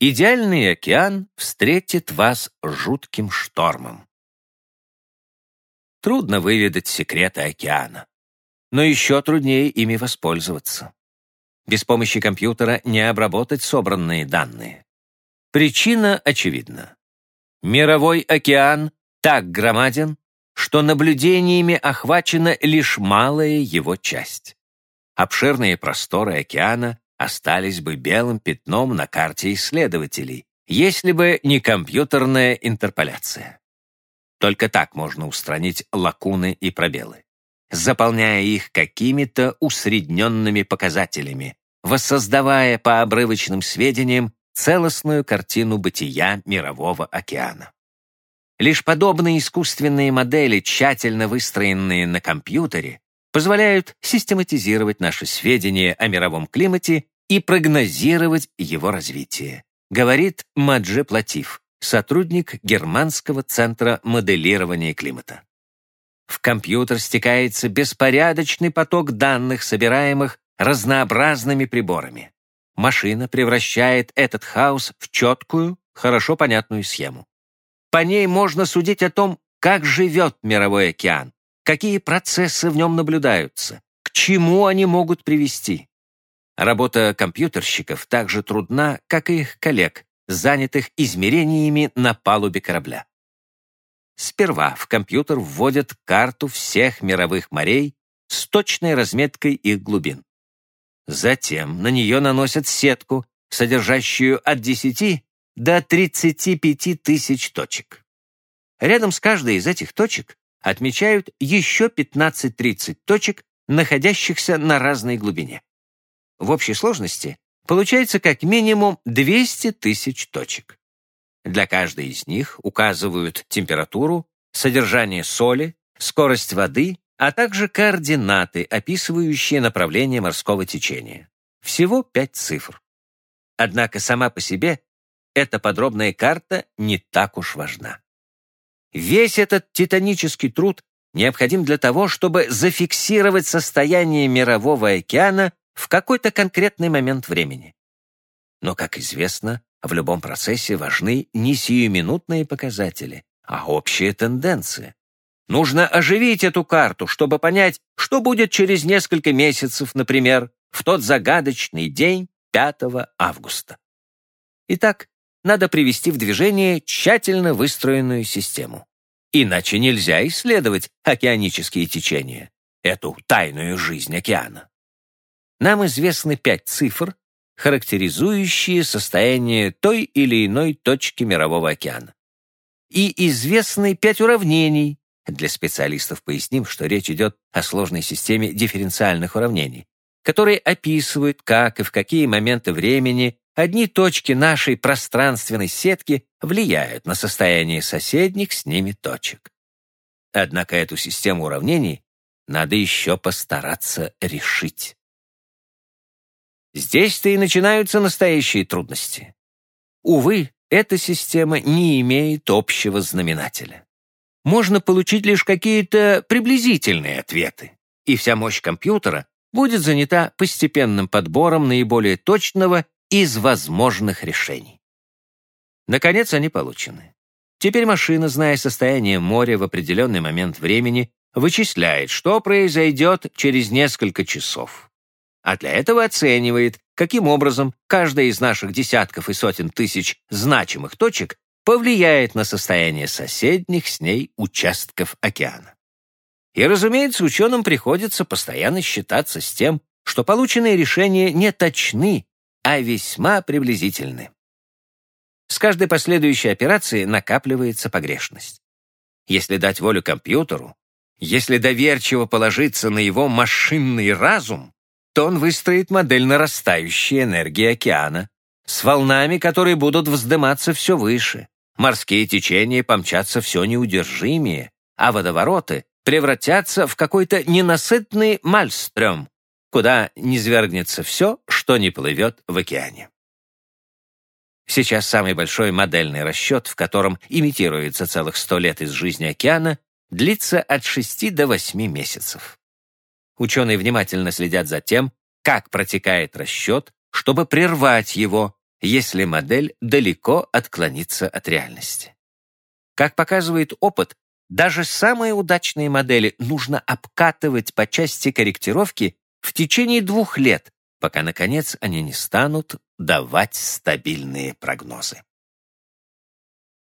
идеальный океан встретит вас жутким штормом. Трудно выведать секреты океана, но еще труднее ими воспользоваться. Без помощи компьютера не обработать собранные данные. Причина очевидна. Мировой океан так громаден, что наблюдениями охвачена лишь малая его часть. Обширные просторы океана остались бы белым пятном на карте исследователей, если бы не компьютерная интерполяция. Только так можно устранить лакуны и пробелы, заполняя их какими-то усредненными показателями, воссоздавая по обрывочным сведениям целостную картину бытия Мирового океана. Лишь подобные искусственные модели, тщательно выстроенные на компьютере, позволяют систематизировать наши сведения о мировом климате и прогнозировать его развитие, говорит Мадже Платив, сотрудник Германского центра моделирования климата. В компьютер стекается беспорядочный поток данных, собираемых разнообразными приборами. Машина превращает этот хаос в четкую, хорошо понятную схему. По ней можно судить о том, как живет мировой океан, какие процессы в нем наблюдаются, к чему они могут привести. Работа компьютерщиков так же трудна, как и их коллег, занятых измерениями на палубе корабля. Сперва в компьютер вводят карту всех мировых морей с точной разметкой их глубин. Затем на нее наносят сетку, содержащую от 10 до 35 тысяч точек. Рядом с каждой из этих точек отмечают еще 15-30 точек, находящихся на разной глубине. В общей сложности получается как минимум 200 тысяч точек. Для каждой из них указывают температуру, содержание соли, скорость воды а также координаты, описывающие направление морского течения. Всего пять цифр. Однако сама по себе эта подробная карта не так уж важна. Весь этот титанический труд необходим для того, чтобы зафиксировать состояние Мирового океана в какой-то конкретный момент времени. Но, как известно, в любом процессе важны не сиюминутные показатели, а общая тенденция. Нужно оживить эту карту, чтобы понять, что будет через несколько месяцев, например, в тот загадочный день 5 августа. Итак, надо привести в движение тщательно выстроенную систему. Иначе нельзя исследовать океанические течения, эту тайную жизнь океана. Нам известны пять цифр, характеризующие состояние той или иной точки Мирового океана. И известны пять уравнений, для специалистов поясним, что речь идет о сложной системе дифференциальных уравнений, которые описывают, как и в какие моменты времени одни точки нашей пространственной сетки влияют на состояние соседних с ними точек. Однако эту систему уравнений надо еще постараться решить. Здесь-то и начинаются настоящие трудности. Увы, эта система не имеет общего знаменателя можно получить лишь какие-то приблизительные ответы, и вся мощь компьютера будет занята постепенным подбором наиболее точного из возможных решений. Наконец они получены. Теперь машина, зная состояние моря в определенный момент времени, вычисляет, что произойдет через несколько часов. А для этого оценивает, каким образом каждая из наших десятков и сотен тысяч значимых точек повлияет на состояние соседних с ней участков океана. И, разумеется, ученым приходится постоянно считаться с тем, что полученные решения не точны, а весьма приблизительны. С каждой последующей операцией накапливается погрешность. Если дать волю компьютеру, если доверчиво положиться на его машинный разум, то он выстроит модель нарастающей энергии океана с волнами, которые будут вздыматься все выше, Морские течения помчатся все неудержимее, а водовороты превратятся в какой-то ненасытный мальстрём, куда низвергнется все, что не плывет в океане. Сейчас самый большой модельный расчет, в котором имитируется целых сто лет из жизни океана, длится от 6 до 8 месяцев. Ученые внимательно следят за тем, как протекает расчет, чтобы прервать его, если модель далеко отклонится от реальности. Как показывает опыт, даже самые удачные модели нужно обкатывать по части корректировки в течение двух лет, пока, наконец, они не станут давать стабильные прогнозы.